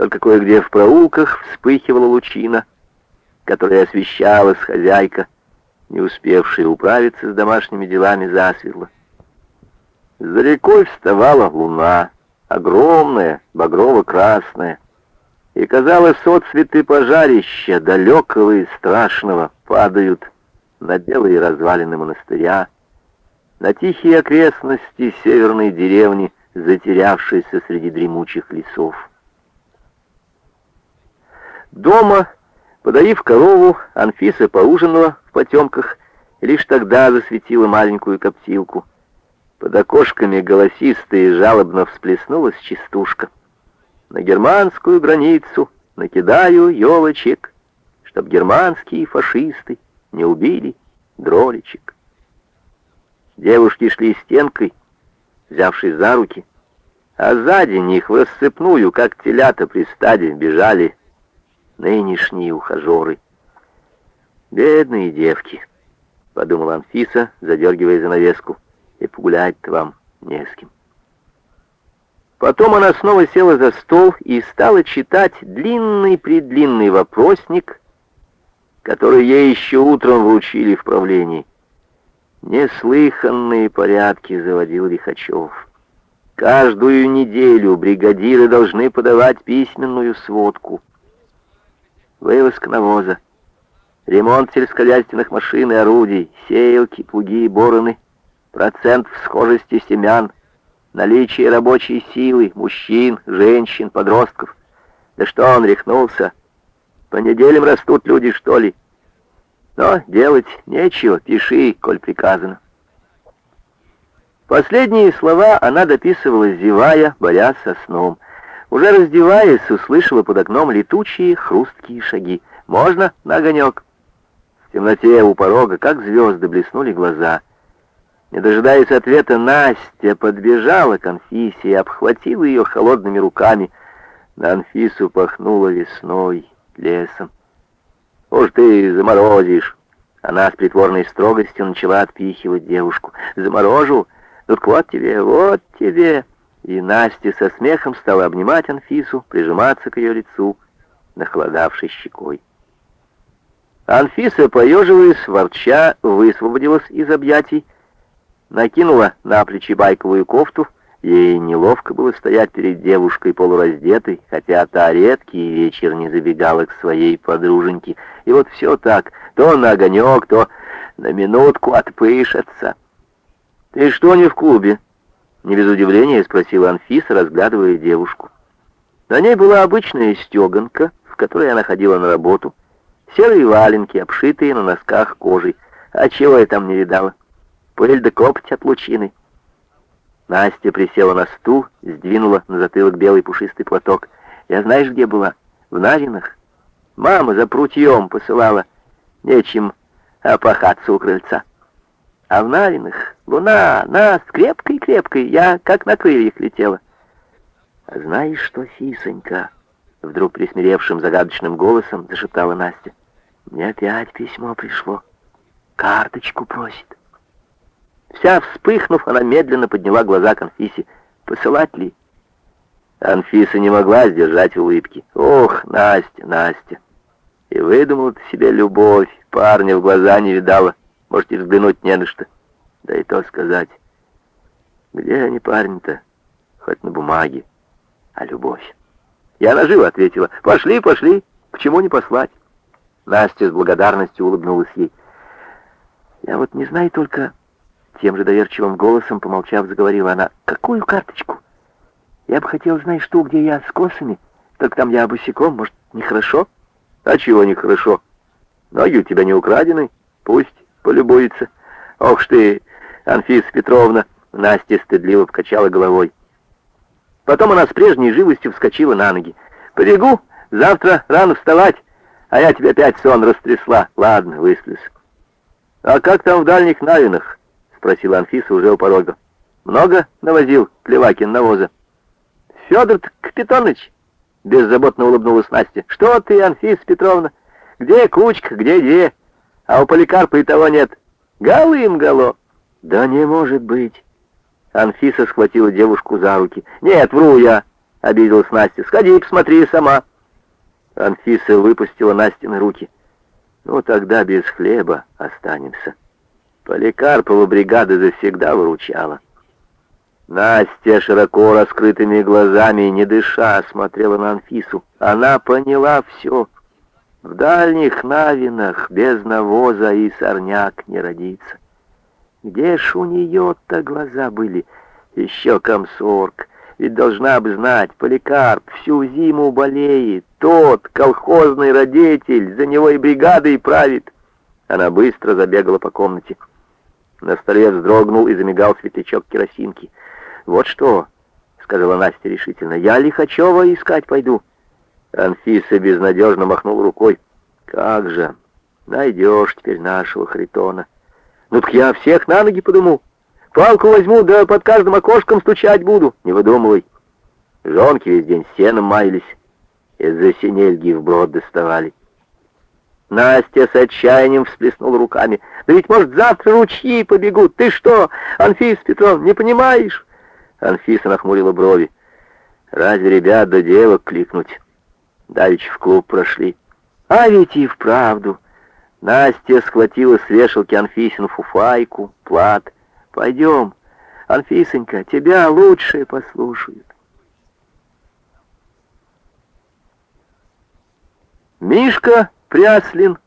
Только кое-где в проулках вспыхивала лучина, которая освещалась хозяйка, не успевшая управиться с домашними делами засветло. За рекой вставала луна, огромная, багрово-красная, и, казалось, отцветы пожарища, далекого и страшного, падают на белые развалины монастыря, на тихие окрестности северной деревни, затерявшейся среди дремучих лесов. Дома, подоив корову, Анфиса поужинала в потемках лишь тогда засветила маленькую коптилку. Под окошками голосисто жалобно всплеснулась частушка. На германскую границу накидаю елочек, чтоб германские фашисты не убили дролечек. Девушки шли стенкой, взявшись за руки, а сзади них в рассыпную, как телята при стаде, бежали нынешние ухажеры. «Бедные девки», — подумала Анфиса, задергивая занавеску, — «и погулять-то вам не с кем». Потом она снова села за стол и стала читать длинный-предлинный вопросник, который ей еще утром вручили в правлении. Неслыханные порядки заводил Лихачев. Каждую неделю бригадиры должны подавать письменную сводку. Вывозка навоза, ремонт сельскохозяйственных машин и орудий, сеялки, плуги и бороны, процент всхожести семян, наличие рабочей силы, мужчин, женщин, подростков. Да что он рехнулся? По неделям растут люди, что ли? Но делать нечего, пиши, коль приказано. Последние слова она дописывала, зевая, борясь со сном. Уже раздеваясь, услышала под окном летучие хрусткие шаги. «Можно на огонек?» В темноте у порога, как звезды, блеснули глаза. Не дожидаясь ответа, Настя подбежала к Анфисе и обхватила ее холодными руками. На Анфису пахнуло весной, лесом. «Уж ты заморозишь!» Она с притворной строгостью начала отпихивать девушку. «Заморожу? Тут вот тебе, вот тебе!» И Настя со смехом стала обнимать Анфису, прижиматься к ее лицу, нахладавшей щекой. Анфиса, поеживаясь, ворча, высвободилась из объятий, накинула на плечи байковую кофту, Ей неловко было стоять перед девушкой полураздетой, хотя та редкий вечер не забегала к своей подруженьке. И вот все так, то на огонек, то на минутку отпышется. «Ты что не в клубе?» Не без удивления спросила Анфиса, разглядывая девушку. На ней была обычная стеганка, в которой она ходила на работу. Серые валенки, обшитые на носках кожей. А чего я там не видала? Пыль да копоть от лучины. Настя присела на стул, сдвинула на затылок белый пушистый платок. Я знаешь, где была? В Навинах. Мама за прутьем посылала. Нечем опахаться у крыльца. А в Навинах луна, нас, крепкой-крепкой, я как на крыльях летела. А знаешь что, Сисонька? Вдруг присмиревшим загадочным голосом зашептала Настя. Мне опять письмо пришло. Карточку просит. Вся вспыхнув, она медленно подняла глаза к Анфисе. «Посылать ли?» Анфиса не могла сдержать улыбки. «Ох, Настя, Настя!» И выдумала ты себе любовь, парня в глаза не видала. Можете взглянуть не на что. Да и то сказать. Где они, парень-то? Хоть на бумаге. А любовь? Я наживо ответила. Пошли, пошли. Почему не послать? Настя с благодарностью улыбнулась ей. Я вот не знаю только... Тем же доверчивым голосом, помолчав, заговорила она. «Какую карточку? Я бы хотел знать, что, где я с косами. Так там я босиком, может, нехорошо?» «А чего нехорошо? Ноги у тебя не украдены. Пусть полюбуется. Ох ты, Анфиса Петровна!» Настя стыдливо покачала головой. Потом она с прежней живостью вскочила на ноги. «Побегу, завтра рано вставать, а я тебя опять сон растрясла. Ладно, высплюсь». «А как там в дальних Навинах?» спросила Анфиса уже у порога. «Много навозил Плевакин навоза?» «Федор Капитоныч!» — беззаботно улыбнулась Настя. «Что ты, Анфиса Петровна? Где кучка, где где? А у Поликарпа и того нет. Голым гало!» «Да не может быть!» Анфиса схватила девушку за руки. «Нет, вру я!» — обиделась Настя. «Сходи, посмотри сама». Анфиса выпустила Настины руки. «Ну, тогда без хлеба останемся». Поликарпова бригада завсегда выручала. Настя широко раскрытыми глазами, не дыша, смотрела на Анфису. Она поняла все. В дальних навинах без навоза и сорняк не родится. Где ж у нее-то глаза были? Еще комсорг. Ведь должна бы знать, Поликарп всю зиму болеет. Тот, колхозный родитель, за него и бригадой правит. Она быстро забегала по комнате. На столе вздрогнул и замигал светлячок керосинки. «Вот что», — сказала Настя решительно, — «я Лихачева искать пойду». Анфиса безнадежно махнул рукой. «Как же, найдешь теперь нашего Харитона». «Ну так я всех на ноги подыму». Палку возьму, да под каждым окошком стучать буду. Не выдумывай. Жонки весь день сеном маялись. Из-за синельги вброд доставали. Настя с отчаянием всплеснула руками. «Да ведь, может, завтра ручьи побегут. Ты что, Анфис Петров, не понимаешь?» Анфиса нахмурила брови. «Разве ребят да девок кликнуть?» Давич в клуб прошли. «А ведь и вправду!» Настя схватила с вешалки Анфисин фуфайку, плат, Пойдем, Анфисонька, тебя лучшие послушают. Мишка Пряслин,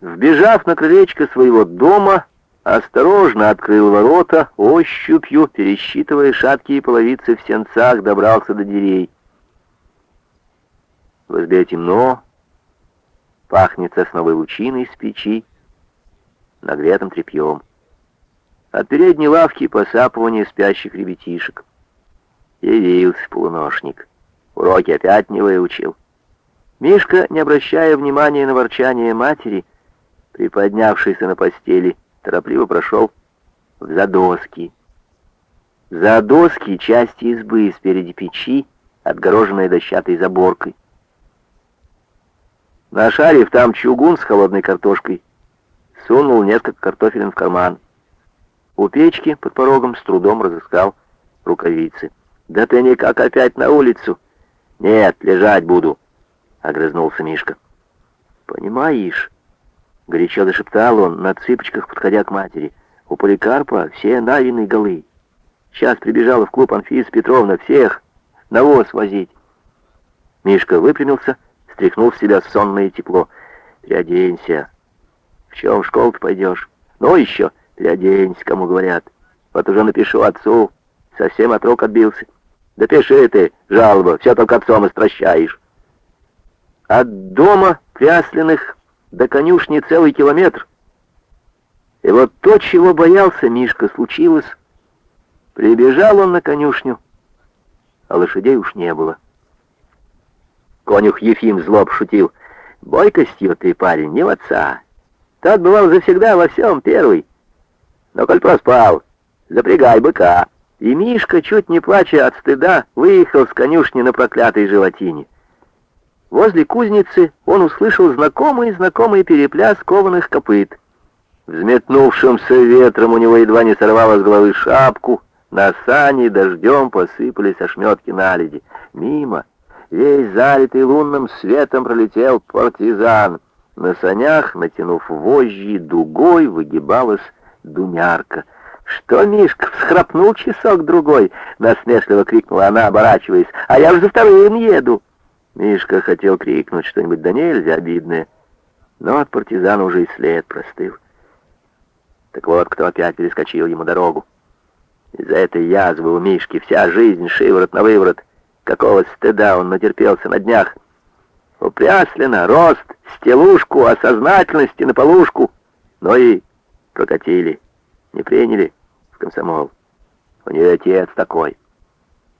вбежав на крылечко своего дома, осторожно открыл ворота, ощупью, пересчитывая шаткие половицы в сенцах, добрался до дверей. В избе темно, пахнет сосновой лучиной с печи, нагретым тряпьем. От передней лавки посапывание спящих ребятишек. Явился полуношник. Уроки опять не выучил. Мишка, не обращая внимания на ворчание матери, приподнявшийся на постели, торопливо прошел в задоски. Задоски — части избы спереди печи, отгороженные дощатой заборкой. Нашарив там чугун с холодной картошкой, сунул несколько картофелин в карман. У печки под порогом с трудом разыскал рукавицы. «Да ты никак опять на улицу!» «Нет, лежать буду!» — огрызнулся Мишка. «Понимаешь?» — горячо зашептал он, на цыпочках подходя к матери. «У Поликарпа все навины голы. Сейчас прибежала в клуб Анфиса Петровна всех навоз возить». Мишка выпрямился, стряхнул с себя сонное тепло. «Переоденься. В чем в школу пойдешь? Ну еще!» Переоденься, кому говорят. Вот уже напишу отцу. Совсем от рук отбился. Да пиши ты, жалоба, все только отцом истращаешь. От дома Прясленных до конюшни целый километр. И вот то, чего боялся Мишка, случилось. Прибежал он на конюшню, а лошадей уж не было. Конюх Ефим злоб шутил. «Бойкостью ты, парень, не в отца. Тот бывал завсегда во всем первый». Но коль проспал, запрягай быка. И Мишка, чуть не плача от стыда, выехал с конюшни на проклятой животине. Возле кузницы он услышал знакомый-знакомый перепляс кованых копыт. Взметнувшимся ветром у него едва не сорвало с головы шапку, на сани дождем посыпались ошметки наледи. Мимо, весь залитый лунным светом, пролетел партизан. На санях, натянув вожжи, дугой выгибалась Думярка. «Что, Мишка, всхрапнул часок-другой?» — насмешливо крикнула она, оборачиваясь. «А я уже за вторым еду!» Мишка хотел крикнуть что-нибудь да нельзя обидное, но от партизана уже и след простыл. Так вот, кто опять перескочил ему дорогу. Из-за этой язвы у Мишки вся жизнь шиворот на выворот. Какого стыда он натерпелся на днях. Упряслено, рост, стелушку, сознательности на полушку. Но и Прокатили. Не приняли в комсомол. У нее отец такой.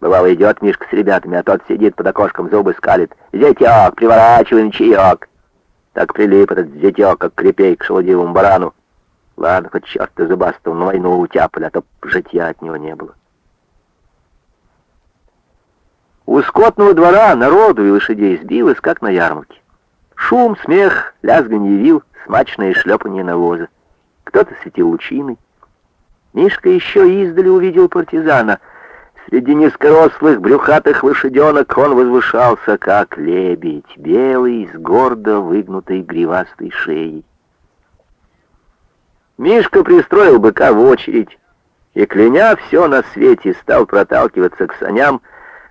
Бывало, идет Мишка с ребятами, а тот сидит под окошком, зубы скалит. «Зятек, приворачиваем чаек!» Так прилип этот зятек, как крепей к шелудивому барану. Ладно, хоть черт-то зубастого на войну утяпали, а то житья от него не было. У скотного двора народу и лошадей сбилось, как на ярмарке. Шум, смех, лязганье вил, смачное шлепанье навоза кто-то светил лучиной. Мишка еще издали увидел партизана. Среди низкорослых брюхатых лошаденок он возвышался, как лебедь, белый, с гордо выгнутой гривастой шеей. Мишка пристроил быка в очередь и, кляня все на свете, стал проталкиваться к саням,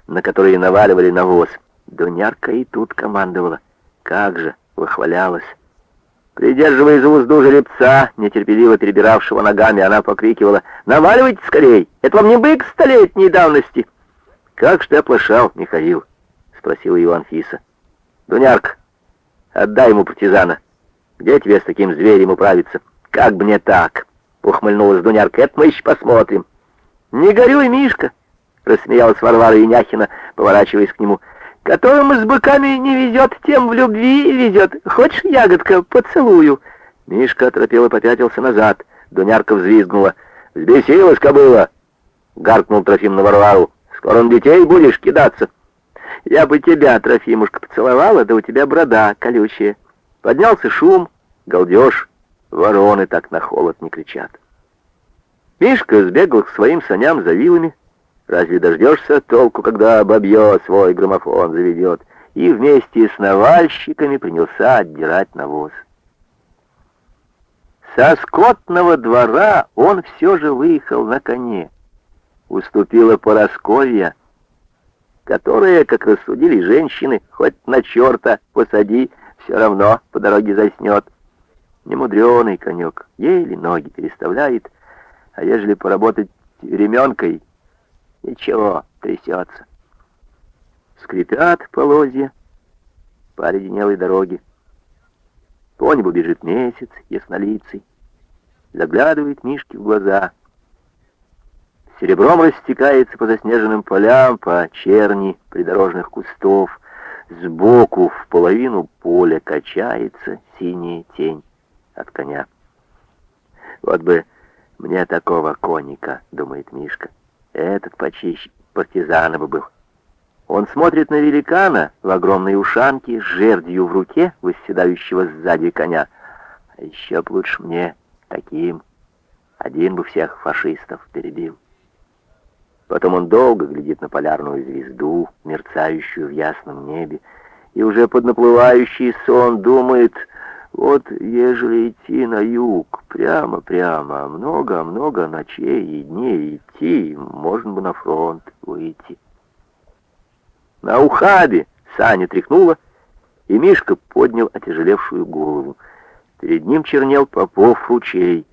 на которые наваливали навоз. Дунярка и тут командовала. Как же, выхвалялась. Придерживая за узду жеребца, нетерпеливо перебиравшего ногами, она покрикивала «Наваливайте скорей! Это вам не бык столетней давности!» «Как ж ты оплошал, Михаил?» — спросила его Анфиса. «Дунярка, отдай ему партизана. Где тебе с таким зверем управиться?» «Как бы не так!» — ухмыльнулась Дунярка. «Это мы еще посмотрим». «Не горюй, Мишка!» — рассмеялась Варвара Яняхина, поворачиваясь к нему. «Которым с быками не везет, тем в любви везет. Хочешь, ягодка, поцелую?» Мишка оторопел и попятился назад. Дунярка взвизгнула. «Взбесилась кобыла!» — гаркнул Трофим на Варвару. «Скоро он детей будешь кидаться!» «Я бы тебя, Трофимушка, поцеловала, да у тебя борода колючая!» Поднялся шум, галдеж. Вороны так на холод не кричат. Мишка сбегал к своим саням за вилами. Разве дождешься толку, когда бабье свой граммофон заведет? И вместе с навальщиками принялся отдирать навоз. Со скотного двора он все же выехал на коне. Уступила Поросковья, которая, как рассудили женщины, хоть на черта посади, все равно по дороге заснет. Немудреный конек, еле ноги переставляет, а ежели поработать ременкой, ничего, трясется. Скрипят полозья по оледенелой дороге. По небу бежит месяц, яснолицый, заглядывает Мишке в глаза. Серебром растекается по заснеженным полям, по черни придорожных кустов. Сбоку в половину поля качается синяя тень от коня. Вот бы мне такого конника, думает Мишка. Этот почище партизана бы был. Он смотрит на великана в огромной ушанке с жердью в руке, восседающего сзади коня. А еще б лучше мне таким. Один бы всех фашистов перебил. Потом он долго глядит на полярную звезду, мерцающую в ясном небе, и уже под наплывающий сон думает вот ежели идти на юг, прямо-прямо, много-много ночей и дней идти, можно бы на фронт выйти. На ухабе Саня тряхнула, и Мишка поднял отяжелевшую голову. Перед ним чернел Попов ручей.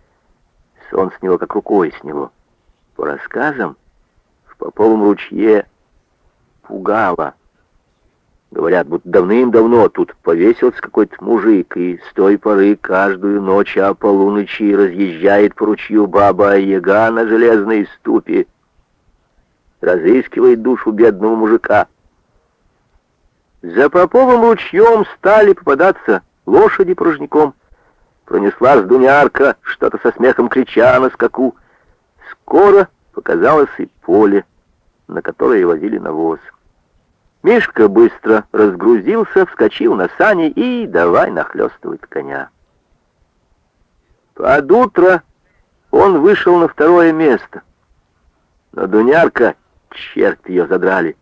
Сон с него как рукой сняло. По рассказам, в Поповом ручье пугало. Говорят, будто давным-давно тут повесился какой-то мужик, и с той поры каждую ночь о полуночи разъезжает по ручью баба-яга на железной ступе, разыскивает душу бедного мужика. За Поповым ручьем стали попадаться лошади порожняком. Пронеслась дунярка, что-то со смехом крича на скаку. Скоро показалось и поле, на которое возили навоз. Мишка быстро разгрузился, вскочил на сани и давай нахлестывать коня. Под утро он вышел на второе место. Но Дунярка, черт ее задрали,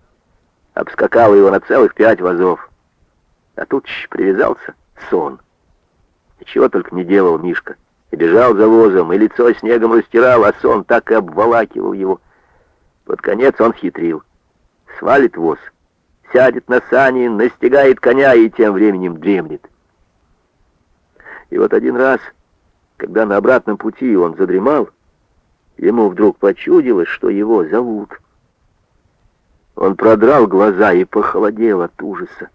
обскакала его на целых пять вазов. А тут привязался сон. И чего только не делал Мишка. И бежал за возом, и лицо снегом растирал, а сон так и обволакивал его. Под конец он хитрил. Свалит воз — сядет на сани, настигает коня и тем временем дремлет. И вот один раз, когда на обратном пути он задремал, ему вдруг почудилось, что его зовут. Он продрал глаза и похолодел от ужаса.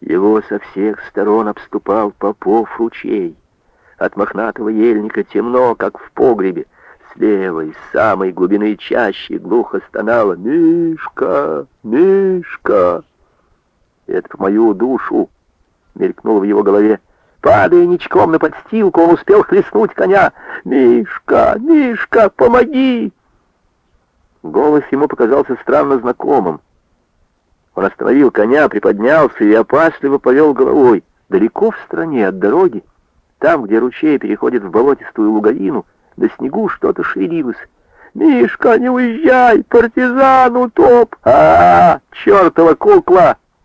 Его со всех сторон обступал попов ручей. От мохнатого ельника темно, как в погребе. Слева из самой глубины чащи глухо стонала «Мишка! Мишка!» «Это по мою душу!» — мелькнуло в его голове. Падая ничком на подстилку, он успел хлестнуть коня. «Мишка! Мишка! Помоги!» Голос ему показался странно знакомым. Он остановил коня, приподнялся и опасливо повел головой. Далеко в стороне от дороги, там, где ручей переходит в болотистую луговину, на снегу что-то шевелилось. Мишка, не уезжай! Партизан утоп! А, -а, -а чертова кукла!